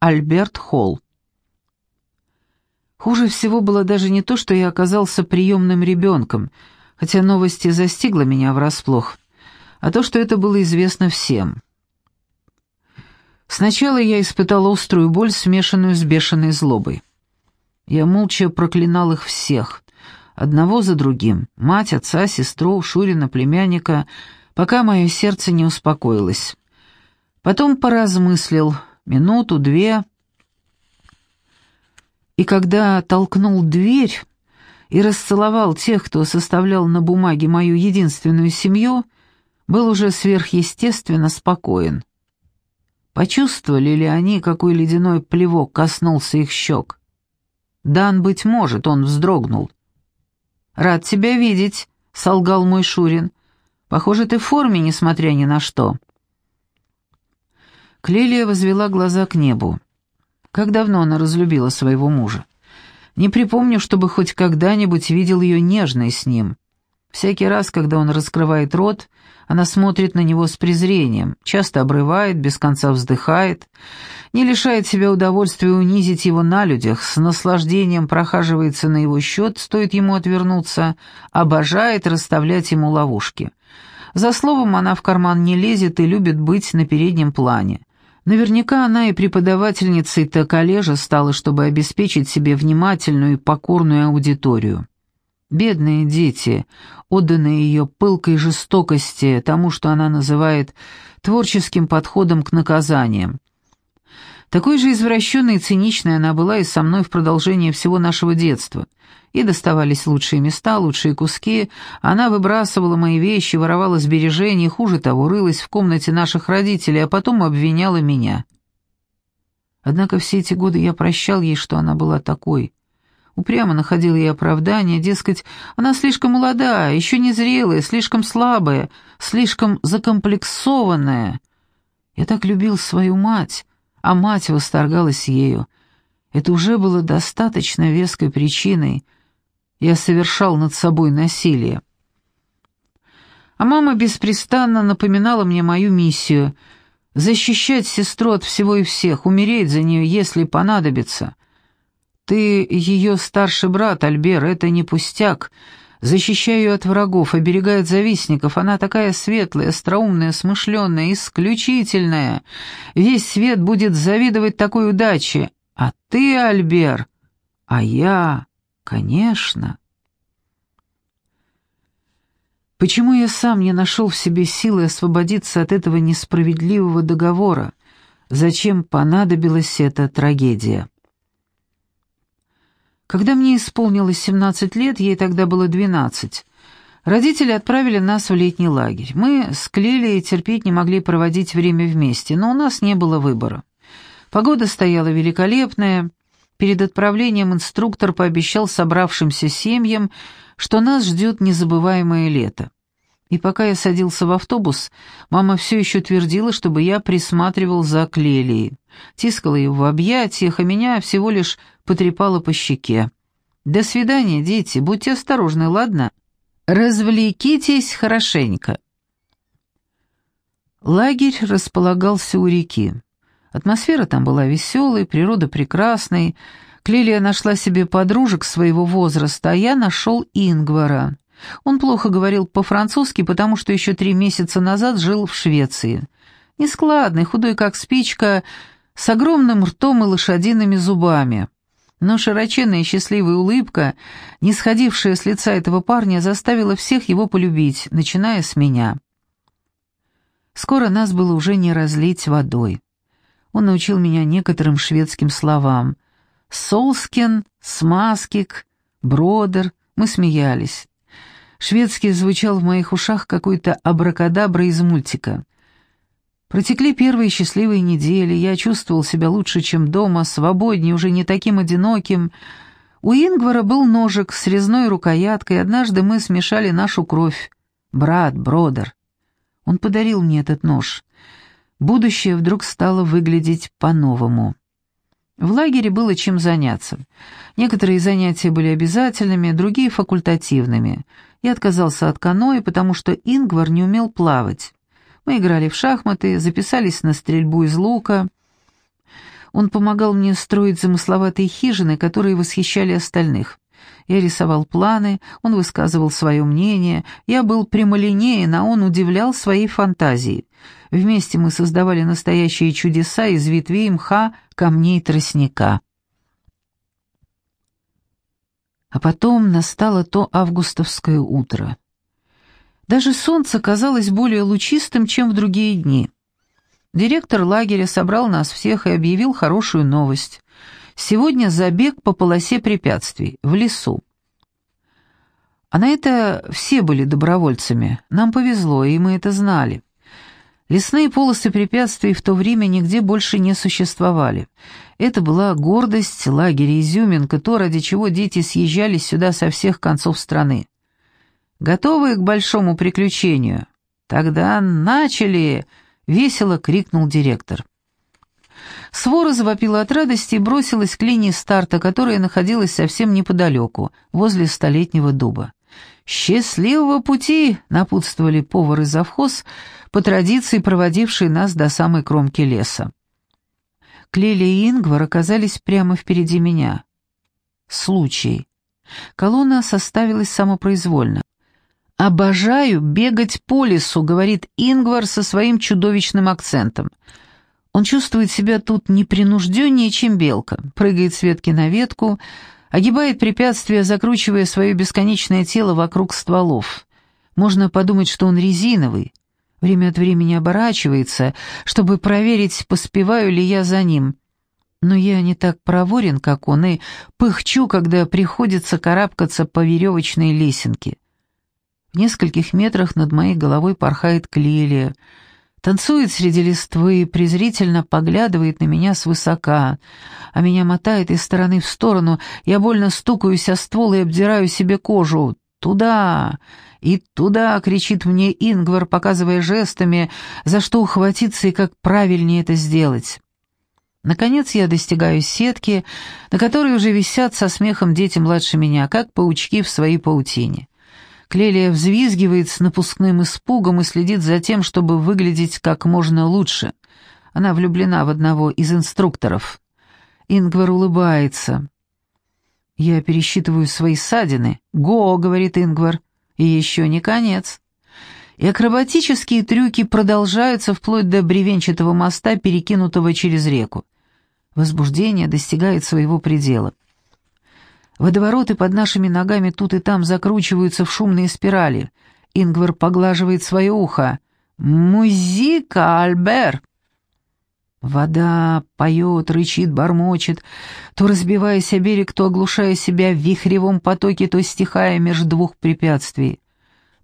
Альберт Холл. Хуже всего было даже не то, что я оказался приемным ребенком, хотя новости застигла меня врасплох, а то, что это было известно всем. Сначала я испытал острую боль, смешанную с бешеной злобой. Я молча проклинал их всех, одного за другим, мать, отца, сестру, Шурина, племянника, пока мое сердце не успокоилось. Потом поразмыслил, минуту, две, и когда толкнул дверь и расцеловал тех, кто составлял на бумаге мою единственную семью, был уже сверхъестественно спокоен. Почувствовали ли они, какой ледяной плевок коснулся их щек? Дан, быть может, он вздрогнул. «Рад тебя видеть», — солгал мой Шурин. «Похоже, ты в форме, несмотря ни на что». Клелия возвела глаза к небу. Как давно она разлюбила своего мужа? Не припомню, чтобы хоть когда-нибудь видел ее нежной с ним. Всякий раз, когда он раскрывает рот, она смотрит на него с презрением, часто обрывает, без конца вздыхает, не лишает себя удовольствия унизить его на людях, с наслаждением прохаживается на его счет, стоит ему отвернуться, обожает расставлять ему ловушки. За словом она в карман не лезет и любит быть на переднем плане. Наверняка она и преподавательницей-то коллежа стала, чтобы обеспечить себе внимательную и покорную аудиторию. Бедные дети, отданные ее пылкой жестокости, тому, что она называет творческим подходом к наказаниям. Такой же извращенной и циничной она была и со мной в продолжение всего нашего детства. И доставались лучшие места, лучшие куски, она выбрасывала мои вещи, воровала сбережения, хуже того, рылась в комнате наших родителей, а потом обвиняла меня. Однако все эти годы я прощал ей, что она была такой, Упрямо находил ей оправдание, дескать, она слишком молодая, еще не зрелая, слишком слабая, слишком закомплексованная. Я так любил свою мать, а мать восторгалась ею. Это уже было достаточно веской причиной. Я совершал над собой насилие. А мама беспрестанно напоминала мне мою миссию — защищать сестру от всего и всех, умереть за нее, если понадобится — ты ее старший брат, Альбер, это не пустяк. Защищай ее от врагов, оберегает завистников. Она такая светлая, остроумная, смышленная, исключительная. Весь свет будет завидовать такой удаче. А ты, Альбер, а я, конечно. Почему я сам не нашел в себе силы освободиться от этого несправедливого договора? Зачем понадобилась эта трагедия? Когда мне исполнилось 17 лет, ей тогда было 12, родители отправили нас в летний лагерь. Мы с Клелией терпеть не могли проводить время вместе, но у нас не было выбора. Погода стояла великолепная. Перед отправлением инструктор пообещал собравшимся семьям, что нас ждет незабываемое лето. И пока я садился в автобус, мама все еще твердила, чтобы я присматривал за Клелией. Тискала ее в объятиях, а меня всего лишь потрепала по щеке. «До свидания, дети, будьте осторожны, ладно? Развлекитесь хорошенько». Лагерь располагался у реки. Атмосфера там была веселой, природа прекрасной. Клелия нашла себе подружек своего возраста, а я нашел Ингвара. Он плохо говорил по-французски, потому что еще три месяца назад жил в Швеции. Нескладный, худой как спичка, с огромным ртом и лошадиными зубами. Но широченная и счастливая улыбка, не сходившая с лица этого парня, заставила всех его полюбить, начиная с меня. Скоро нас было уже не разлить водой. Он научил меня некоторым шведским словам. «Солскин», «смаскик», «бродер», мы смеялись. Шведский звучал в моих ушах какой-то абракадабра из мультика. Протекли первые счастливые недели, я чувствовал себя лучше, чем дома, свободнее, уже не таким одиноким. У Ингвара был ножик с резной рукояткой, однажды мы смешали нашу кровь. Брат, бродер. Он подарил мне этот нож. Будущее вдруг стало выглядеть по-новому. В лагере было чем заняться. Некоторые занятия были обязательными, другие — факультативными — я отказался от каноэ, потому что Ингвар не умел плавать. Мы играли в шахматы, записались на стрельбу из лука. Он помогал мне строить замысловатые хижины, которые восхищали остальных. Я рисовал планы, он высказывал свое мнение, я был прямолинеен, а он удивлял своей фантазией. Вместе мы создавали настоящие чудеса из ветвей мха, камней тростника. А потом настало то августовское утро. Даже солнце казалось более лучистым, чем в другие дни. Директор лагеря собрал нас всех и объявил хорошую новость. Сегодня забег по полосе препятствий, в лесу. А на это все были добровольцами. Нам повезло, и мы это знали. Лесные полосы препятствий в то время нигде больше не существовали. Это была гордость лагеря Изюминка, то, ради чего дети съезжались сюда со всех концов страны. «Готовы к большому приключению?» «Тогда начали!» — весело крикнул директор. Свора завопила от радости и бросилась к линии старта, которая находилась совсем неподалеку, возле столетнего дуба. «Счастливого пути!» — напутствовали повар и завхоз, по традиции проводившие нас до самой кромки леса. Клели и Ингвар оказались прямо впереди меня. Случай. Колонна составилась самопроизвольно. «Обожаю бегать по лесу», — говорит Ингвар со своим чудовищным акцентом. Он чувствует себя тут непринужденнее, чем белка, прыгает с ветки на ветку, огибает препятствия, закручивая свое бесконечное тело вокруг стволов. Можно подумать, что он резиновый. Время от времени оборачивается, чтобы проверить, поспеваю ли я за ним. Но я не так проворен, как он, и пыхчу, когда приходится карабкаться по веревочной лесенке. В нескольких метрах над моей головой порхает Клелия, танцует среди листвы, презрительно поглядывает на меня свысока, а меня мотает из стороны в сторону, я больно стукаюсь о ствол и обдираю себе кожу. «Туда! И туда!» — кричит мне Ингвар, показывая жестами, за что ухватиться и как правильнее это сделать. Наконец я достигаю сетки, на которой уже висят со смехом дети младше меня, как паучки в своей паутине. Клелия взвизгивает с напускным испугом и следит за тем, чтобы выглядеть как можно лучше. Она влюблена в одного из инструкторов. Ингвар улыбается. Я пересчитываю свои ссадины. «Го!» — говорит Ингвар. «И еще не конец». И акробатические трюки продолжаются вплоть до бревенчатого моста, перекинутого через реку. Возбуждение достигает своего предела. Водовороты под нашими ногами тут и там закручиваются в шумные спирали. Ингвар поглаживает свое ухо. «Музыка, Альбер!» Вода поет, рычит, бормочет, то разбиваясь о берег, то оглушая себя в вихревом потоке, то стихая между двух препятствий.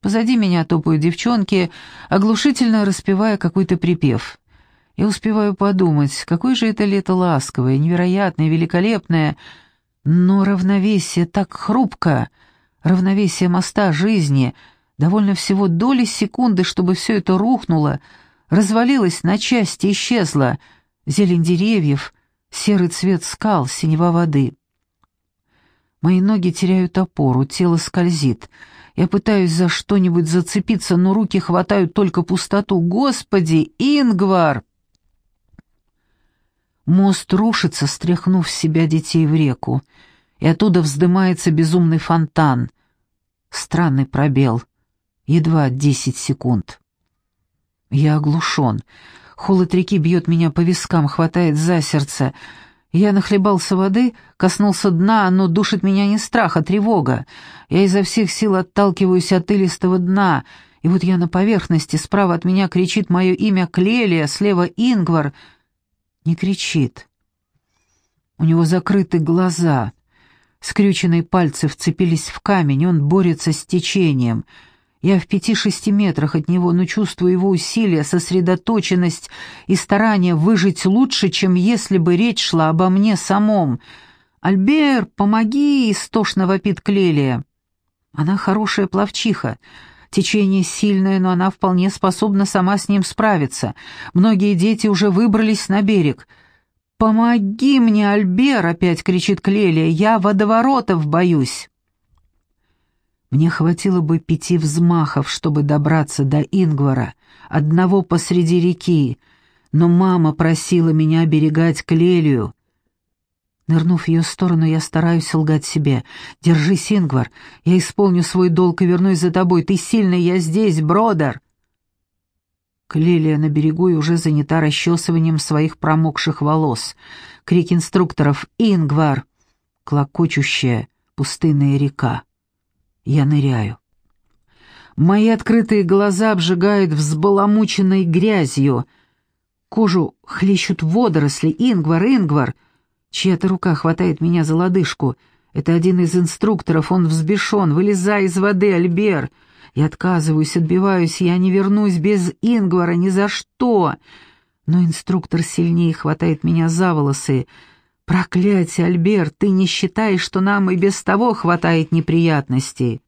Позади меня топают девчонки, оглушительно распевая какой-то припев. Я успеваю подумать, какое же это лето ласковое, невероятное, великолепное, но равновесие так хрупко, равновесие моста жизни, довольно всего доли секунды, чтобы все это рухнуло, развалилось на части, исчезло, зелень деревьев, серый цвет скал, синева воды. Мои ноги теряют опору, тело скользит. Я пытаюсь за что-нибудь зацепиться, но руки хватают только пустоту. Господи, Ингвар! Мост рушится, стряхнув себя детей в реку, и оттуда вздымается безумный фонтан. Странный пробел. Едва десять секунд. Я оглушен. Холод реки бьет меня по вискам, хватает за сердце. Я нахлебался воды, коснулся дна, но душит меня не страх, а тревога. Я изо всех сил отталкиваюсь от илистого дна, и вот я на поверхности, справа от меня кричит мое имя Клелия, слева Ингвар — не кричит. У него закрыты глаза, скрюченные пальцы вцепились в камень, он борется с течением. Я в пяти-шести метрах от него, но чувствую его усилия, сосредоточенность и старание выжить лучше, чем если бы речь шла обо мне самом. «Альбер, помоги!» — истошно вопит Клелия. Она хорошая пловчиха, Течение сильное, но она вполне способна сама с ним справиться. Многие дети уже выбрались на берег. «Помоги мне, Альбер!» — опять кричит Клелия. «Я водоворотов боюсь!» Мне хватило бы пяти взмахов, чтобы добраться до Ингвара, одного посреди реки, но мама просила меня оберегать Клелию. Нырнув в ее сторону, я стараюсь лгать себе. «Держись, Ингвар, я исполню свой долг и вернусь за тобой. Ты сильный, я здесь, бродер!» Клелия на берегу и уже занята расчесыванием своих промокших волос. Крик инструкторов «Ингвар!» Клокочущая пустынная река. Я ныряю. Мои открытые глаза обжигают взбаламученной грязью. Кожу хлещут водоросли. «Ингвар! Ингвар!» Чья-то рука хватает меня за лодыжку. Это один из инструкторов, он взбешен. «Вылезай из воды, Альбер!» Я отказываюсь, отбиваюсь, я не вернусь без Ингвара ни за что. Но инструктор сильнее хватает меня за волосы. «Проклятие, Альбер, ты не считаешь, что нам и без того хватает неприятностей?»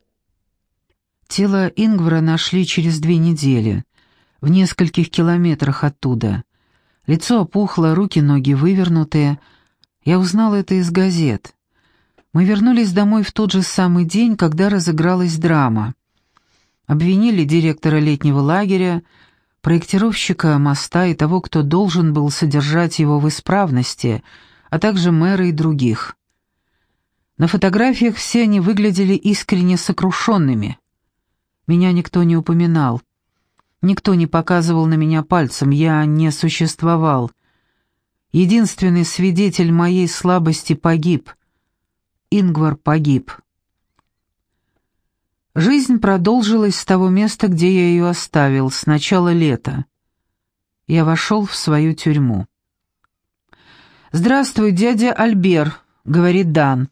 Тело Ингвара нашли через две недели, в нескольких километрах оттуда. Лицо опухло, руки-ноги вывернутые — я узнал это из газет. Мы вернулись домой в тот же самый день, когда разыгралась драма. Обвинили директора летнего лагеря, проектировщика моста и того, кто должен был содержать его в исправности, а также мэра и других. На фотографиях все они выглядели искренне сокрушенными. Меня никто не упоминал. Никто не показывал на меня пальцем, я не существовал. Единственный свидетель моей слабости погиб. Ингвар погиб. Жизнь продолжилась с того места, где я ее оставил, с начала лета. Я вошел в свою тюрьму. «Здравствуй, дядя Альбер», — говорит Дан.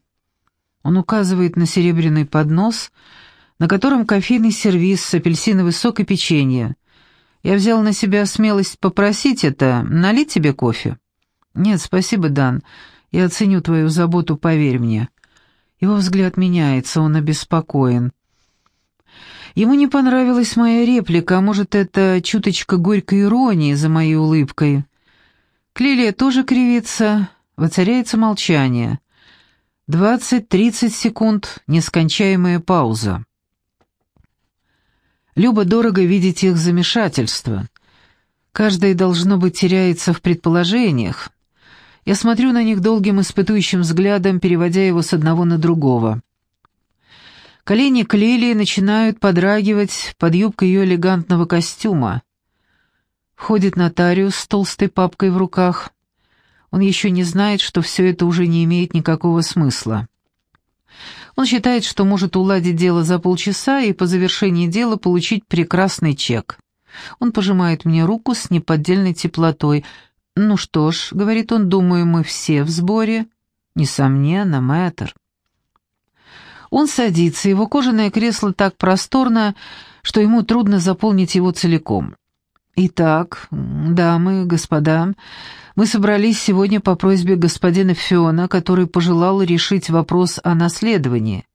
Он указывает на серебряный поднос, на котором кофейный сервиз с апельсиновый сок и печенье. Я взял на себя смелость попросить это, налить тебе кофе. «Нет, спасибо, Дан. Я оценю твою заботу, поверь мне». Его взгляд меняется, он обеспокоен. Ему не понравилась моя реплика, а может, это чуточка горькой иронии за моей улыбкой. Клелия тоже кривится, воцаряется молчание. Двадцать-тридцать секунд, нескончаемая пауза. Любо дорого видеть их замешательство. Каждое, должно быть, теряется в предположениях, я смотрю на них долгим испытующим взглядом, переводя его с одного на другого. Колени Клели начинают подрагивать под юбкой ее элегантного костюма. Входит нотариус с толстой папкой в руках. Он еще не знает, что все это уже не имеет никакого смысла. Он считает, что может уладить дело за полчаса и по завершении дела получить прекрасный чек. Он пожимает мне руку с неподдельной теплотой, «Ну что ж», — говорит он, — «думаю, мы все в сборе». «Несомненно, мэтр». Он садится, его кожаное кресло так просторно, что ему трудно заполнить его целиком. «Итак, дамы, господа, мы собрались сегодня по просьбе господина Фиона, который пожелал решить вопрос о наследовании.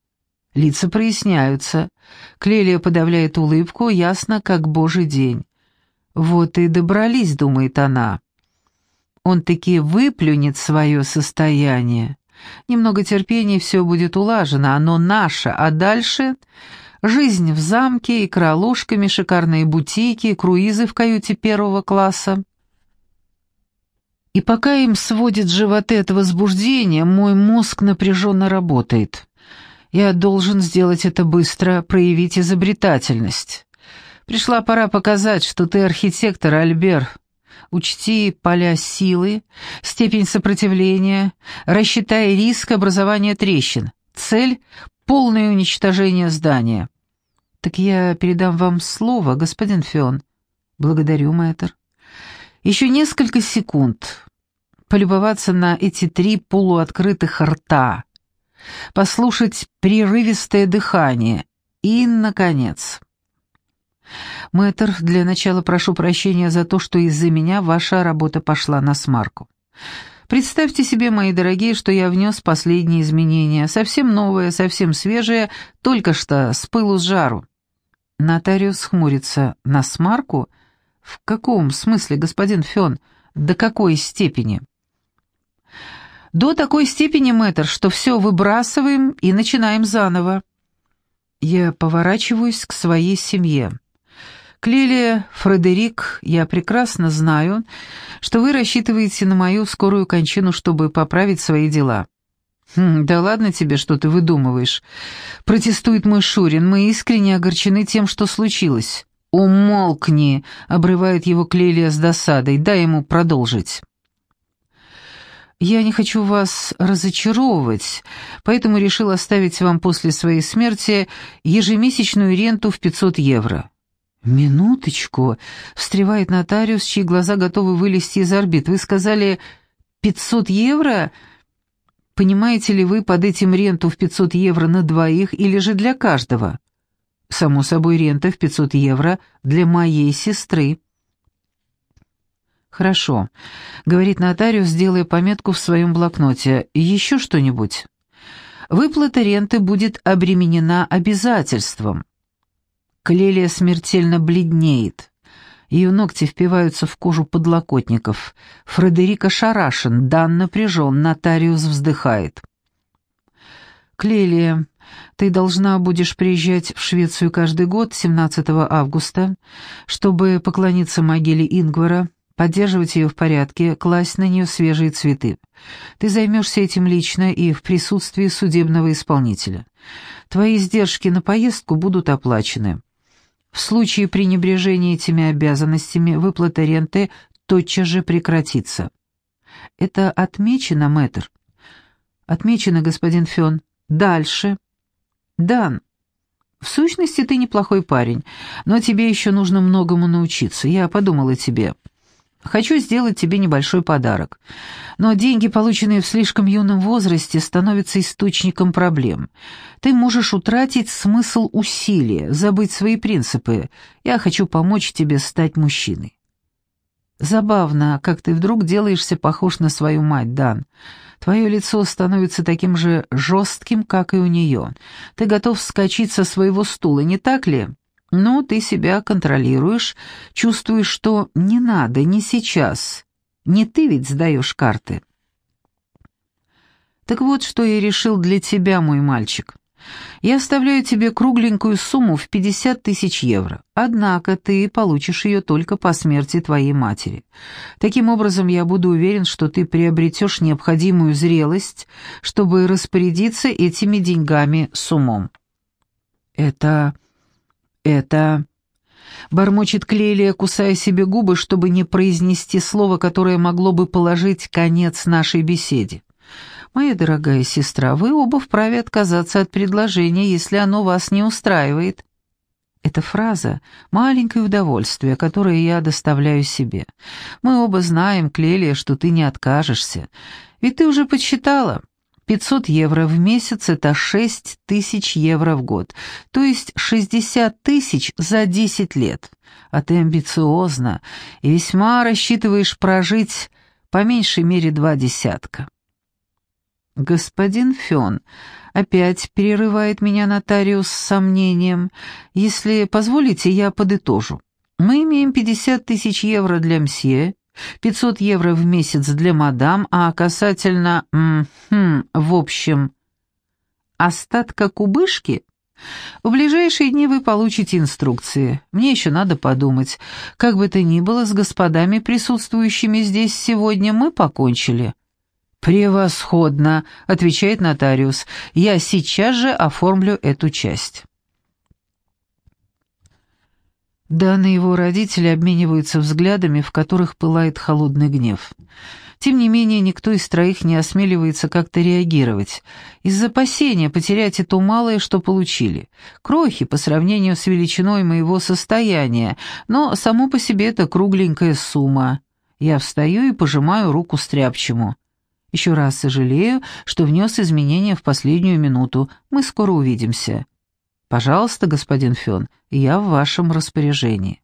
Лица проясняются. Клелия подавляет улыбку, ясно, как божий день. «Вот и добрались», — думает она он таки выплюнет свое состояние. Немного терпения, все будет улажено, оно наше, а дальше жизнь в замке, икра ложками, шикарные бутики, круизы в каюте первого класса. И пока им сводит животы от возбуждения, мой мозг напряженно работает. Я должен сделать это быстро, проявить изобретательность. Пришла пора показать, что ты архитектор, Альбер, Учти поля силы, степень сопротивления, рассчитай риск образования трещин. Цель — полное уничтожение здания. Так я передам вам слово, господин Фион. Благодарю, мэтр. Еще несколько секунд. Полюбоваться на эти три полуоткрытых рта. Послушать прерывистое дыхание. И, наконец... «Мэтр, для начала прошу прощения за то, что из-за меня ваша работа пошла на смарку. Представьте себе, мои дорогие, что я внес последние изменения, совсем новое, совсем свежее, только что с пылу с жару». Нотариус хмурится. «На смарку? В каком смысле, господин Фен? До какой степени?» «До такой степени, мэтр, что все выбрасываем и начинаем заново». Я поворачиваюсь к своей семье. Клелия, Фредерик, я прекрасно знаю, что вы рассчитываете на мою скорую кончину, чтобы поправить свои дела. «Хм, «Да ладно тебе, что ты выдумываешь?» Протестует мой Шурин. «Мы искренне огорчены тем, что случилось». «Умолкни!» — обрывает его Клелия с досадой. «Дай ему продолжить». «Я не хочу вас разочаровывать, поэтому решил оставить вам после своей смерти ежемесячную ренту в 500 евро». «Минуточку», — встревает нотариус, чьи глаза готовы вылезти из орбит. «Вы сказали 500 евро?» Понимаете ли вы под этим ренту в 500 евро на двоих или же для каждого? Само собой, рента в 500 евро для моей сестры. «Хорошо», — говорит нотариус, делая пометку в своем блокноте. «Еще что-нибудь?» «Выплата ренты будет обременена обязательством». Клелия смертельно бледнеет. Ее ногти впиваются в кожу подлокотников. Фредерика шарашен, Дан напряжен, нотариус вздыхает. «Клелия, ты должна будешь приезжать в Швецию каждый год, 17 августа, чтобы поклониться могиле Ингвара, поддерживать ее в порядке, класть на нее свежие цветы. Ты займешься этим лично и в присутствии судебного исполнителя. Твои издержки на поездку будут оплачены. В случае пренебрежения этими обязанностями выплата ренты тотчас же прекратится. Это отмечено, мэтр? Отмечено, господин Фен. Дальше. Дан, в сущности, ты неплохой парень, но тебе еще нужно многому научиться. Я подумал о тебе. Хочу сделать тебе небольшой подарок. Но деньги, полученные в слишком юном возрасте, становятся источником проблем. Ты можешь утратить смысл усилия, забыть свои принципы. Я хочу помочь тебе стать мужчиной. Забавно, как ты вдруг делаешься похож на свою мать, Дан. Твое лицо становится таким же жестким, как и у нее. Ты готов вскочить со своего стула, не так ли?» Но ты себя контролируешь, чувствуешь, что не надо, не сейчас. Не ты ведь сдаешь карты. Так вот, что я решил для тебя, мой мальчик. Я оставляю тебе кругленькую сумму в 50 тысяч евро, однако ты получишь ее только по смерти твоей матери. Таким образом, я буду уверен, что ты приобретешь необходимую зрелость, чтобы распорядиться этими деньгами с умом. Это это...» Бормочет Клелия, кусая себе губы, чтобы не произнести слово, которое могло бы положить конец нашей беседе. «Моя дорогая сестра, вы оба вправе отказаться от предложения, если оно вас не устраивает». Эта фраза — маленькое удовольствие, которое я доставляю себе. Мы оба знаем, Клелия, что ты не откажешься. Ведь ты уже подсчитала. 500 евро в месяц – это 6 тысяч евро в год, то есть 60 тысяч за 10 лет. А ты амбициозна и весьма рассчитываешь прожить по меньшей мере два десятка. Господин Фен опять перерывает меня нотариус с сомнением. Если позволите, я подытожу. Мы имеем 50 тысяч евро для мсье, 500 евро в месяц для мадам, а касательно... -хм, в общем, остатка кубышки... В ближайшие дни вы получите инструкции. Мне еще надо подумать. Как бы то ни было, с господами, присутствующими здесь сегодня, мы покончили». «Превосходно», — отвечает нотариус. «Я сейчас же оформлю эту часть». Дан и его родители обмениваются взглядами, в которых пылает холодный гнев. Тем не менее, никто из троих не осмеливается как-то реагировать. Из-за опасения потерять и то малое, что получили. Крохи по сравнению с величиной моего состояния, но само по себе это кругленькая сумма. Я встаю и пожимаю руку стряпчему. Еще раз сожалею, что внес изменения в последнюю минуту. Мы скоро увидимся. «Пожалуйста, господин Фен, я в вашем распоряжении».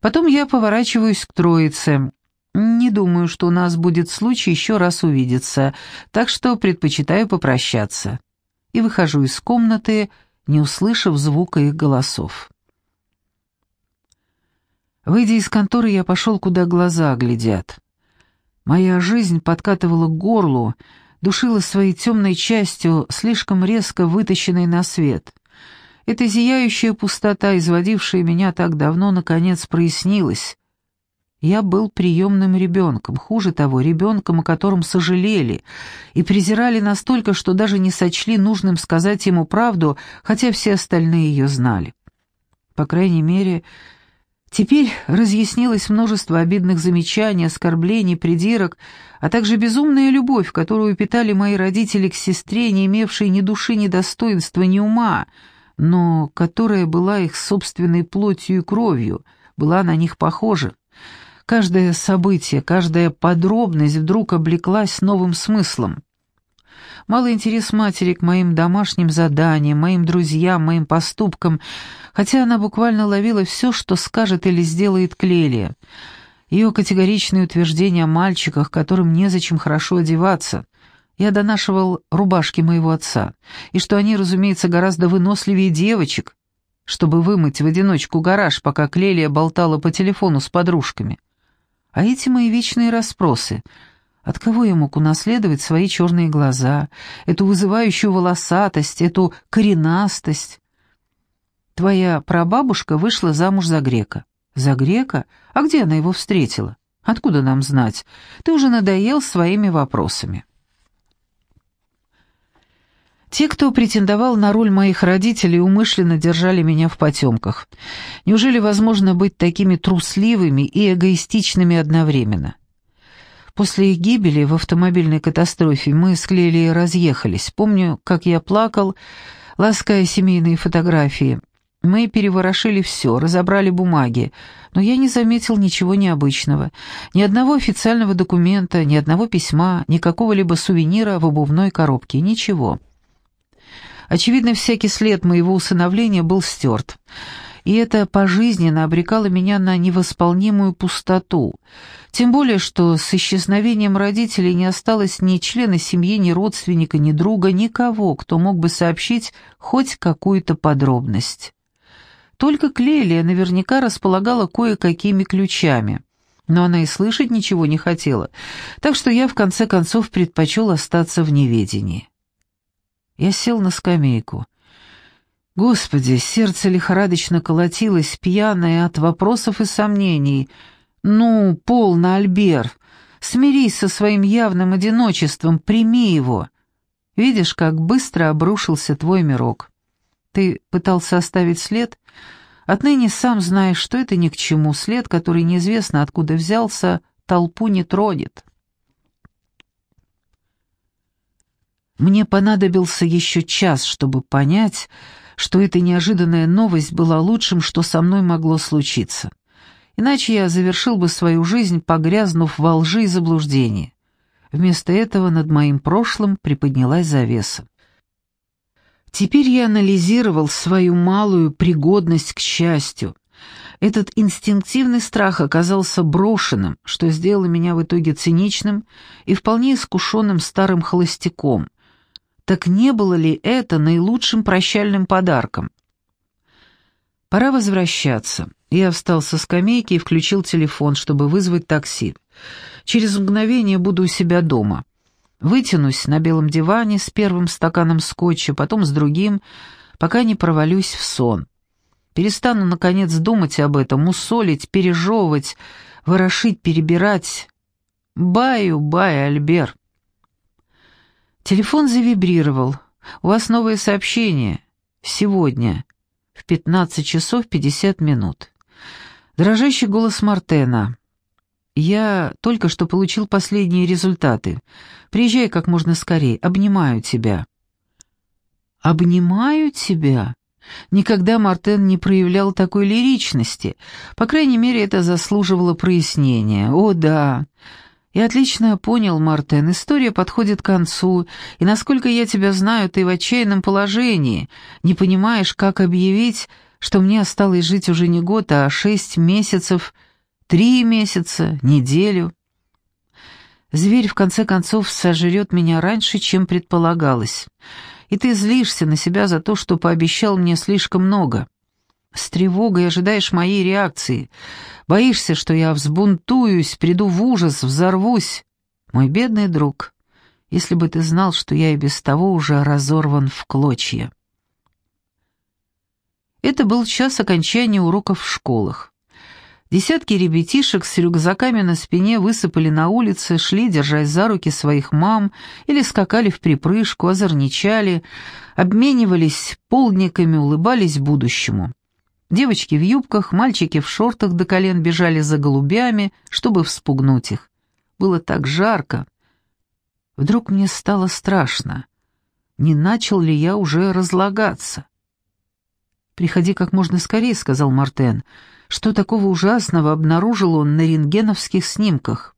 Потом я поворачиваюсь к троице. Не думаю, что у нас будет случай еще раз увидеться, так что предпочитаю попрощаться. И выхожу из комнаты, не услышав звука их голосов. Выйдя из конторы, я пошел, куда глаза глядят. Моя жизнь подкатывала к горлу, душила своей темной частью, слишком резко вытащенной на свет. Эта зияющая пустота, изводившая меня так давно, наконец прояснилась. Я был приемным ребенком, хуже того, ребенком, о котором сожалели и презирали настолько, что даже не сочли нужным сказать ему правду, хотя все остальные ее знали. По крайней мере, теперь разъяснилось множество обидных замечаний, оскорблений, придирок, а также безумная любовь, которую питали мои родители к сестре, не имевшей ни души, ни достоинства, ни ума, но которая была их собственной плотью и кровью, была на них похожа. Каждое событие, каждая подробность вдруг облеклась новым смыслом. Малый интерес матери к моим домашним заданиям, моим друзьям, моим поступкам, хотя она буквально ловила все, что скажет или сделает Клелия. Ее категоричные утверждения о мальчиках, которым незачем хорошо одеваться. Я донашивал рубашки моего отца, и что они, разумеется, гораздо выносливее девочек, чтобы вымыть в одиночку гараж, пока Клелия болтала по телефону с подружками. А эти мои вечные расспросы. От кого я мог унаследовать свои черные глаза, эту вызывающую волосатость, эту коренастость? Твоя прабабушка вышла замуж за грека. За грека? А где она его встретила? Откуда нам знать? Ты уже надоел своими вопросами. Те, кто претендовал на роль моих родителей, умышленно держали меня в потемках. Неужели возможно быть такими трусливыми и эгоистичными одновременно? После их гибели в автомобильной катастрофе мы с Клелией разъехались. Помню, как я плакал, лаская семейные фотографии. Мы переворошили все, разобрали бумаги, но я не заметил ничего необычного. Ни одного официального документа, ни одного письма, ни какого-либо сувенира в обувной коробке, ничего. Очевидно, всякий след моего усыновления был стерт. И это пожизненно обрекало меня на невосполнимую пустоту. Тем более, что с исчезновением родителей не осталось ни члена семьи, ни родственника, ни друга, никого, кто мог бы сообщить хоть какую-то подробность. Только Клелия наверняка располагала кое-какими ключами. Но она и слышать ничего не хотела, так что я в конце концов предпочел остаться в неведении. Я сел на скамейку. Господи, сердце лихорадочно колотилось, пьяное от вопросов и сомнений. «Ну, полно, Альбер, смирись со своим явным одиночеством, прими его. Видишь, как быстро обрушился твой мирок. Ты пытался оставить след? Отныне сам знаешь, что это ни к чему. След, который неизвестно откуда взялся, толпу не тронет». Мне понадобился еще час, чтобы понять, что эта неожиданная новость была лучшим, что со мной могло случиться. Иначе я завершил бы свою жизнь, погрязнув во лжи и заблуждении. Вместо этого над моим прошлым приподнялась завеса. Теперь я анализировал свою малую пригодность к счастью. Этот инстинктивный страх оказался брошенным, что сделало меня в итоге циничным и вполне искушенным старым холостяком, так не было ли это наилучшим прощальным подарком? Пора возвращаться. Я встал со скамейки и включил телефон, чтобы вызвать такси. Через мгновение буду у себя дома. Вытянусь на белом диване с первым стаканом скотча, потом с другим, пока не провалюсь в сон. Перестану, наконец, думать об этом, мусолить, пережевывать, ворошить, перебирать. Баю, бай, Альбер. Телефон завибрировал. «У вас новое сообщение. Сегодня. В 15 часов 50 минут». Дрожащий голос Мартена. «Я только что получил последние результаты. Приезжай как можно скорее. Обнимаю тебя». «Обнимаю тебя?» Никогда Мартен не проявлял такой лиричности. По крайней мере, это заслуживало прояснения. «О, да. «Я отлично понял, Мартен, история подходит к концу, и, насколько я тебя знаю, ты в отчаянном положении, не понимаешь, как объявить, что мне осталось жить уже не год, а шесть месяцев, три месяца, неделю». Зверь, в конце концов, сожрет меня раньше, чем предполагалось, и ты злишься на себя за то, что пообещал мне слишком много. С тревогой ожидаешь моей реакции. Боишься, что я взбунтуюсь, приду в ужас, взорвусь. Мой бедный друг, если бы ты знал, что я и без того уже разорван в клочья. Это был час окончания уроков в школах. Десятки ребятишек с рюкзаками на спине высыпали на улице, шли, держась за руки своих мам, или скакали в припрыжку, озорничали, обменивались полдниками, улыбались будущему. Девочки в юбках, мальчики в шортах до колен бежали за голубями, чтобы вспугнуть их. Было так жарко. Вдруг мне стало страшно. Не начал ли я уже разлагаться? «Приходи как можно скорее», — сказал Мартен. «Что такого ужасного обнаружил он на рентгеновских снимках?»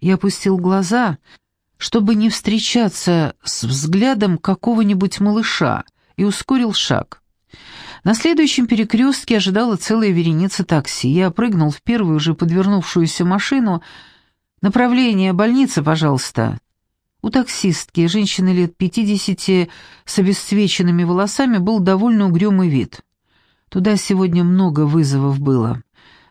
Я опустил глаза, чтобы не встречаться с взглядом какого-нибудь малыша, и ускорил шаг. На следующем перекрестке ожидала целая вереница такси. Я прыгнул в первую же подвернувшуюся машину. «Направление больницы, пожалуйста». У таксистки, женщины лет пятидесяти, с обесцвеченными волосами, был довольно угрюмый вид. Туда сегодня много вызовов было.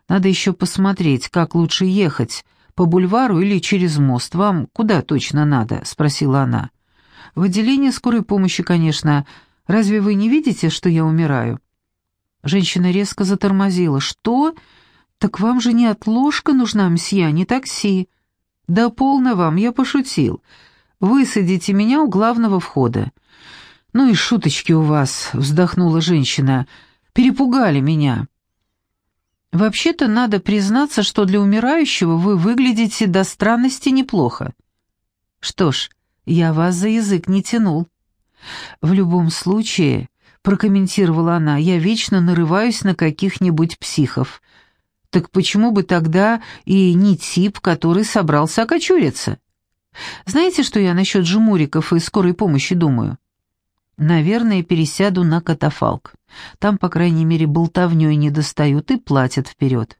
Надо еще посмотреть, как лучше ехать, по бульвару или через мост. Вам куда точно надо?» — спросила она. «В отделение скорой помощи, конечно. Разве вы не видите, что я умираю?» Женщина резко затормозила. «Что? Так вам же не отложка нужна, мсья, не такси». «Да полно вам, я пошутил. Высадите меня у главного входа». «Ну и шуточки у вас», — вздохнула женщина. «Перепугали меня». «Вообще-то надо признаться, что для умирающего вы выглядите до странности неплохо». «Что ж, я вас за язык не тянул». «В любом случае», — прокомментировала она, — «я вечно нарываюсь на каких-нибудь психов. Так почему бы тогда и не тип, который собрался окочуриться?» Знаете, что я насчет жмуриков и скорой помощи думаю? Наверное, пересяду на катафалк. Там, по крайней мере, болтовнёй не достают и платят вперед.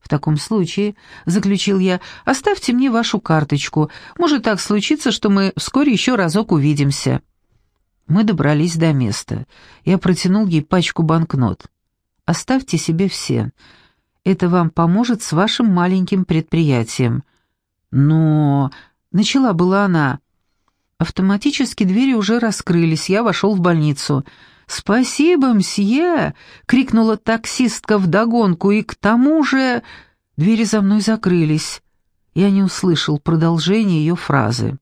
В таком случае, заключил я, оставьте мне вашу карточку. Может так случиться, что мы вскоре еще разок увидимся. Мы добрались до места. Я протянул ей пачку банкнот. Оставьте себе все. Это вам поможет с вашим маленьким предприятием. Но Начала была она. Автоматически двери уже раскрылись, я вошел в больницу. «Спасибо, мсье!» — крикнула таксистка вдогонку, и к тому же двери за мной закрылись. Я не услышал продолжения ее фразы.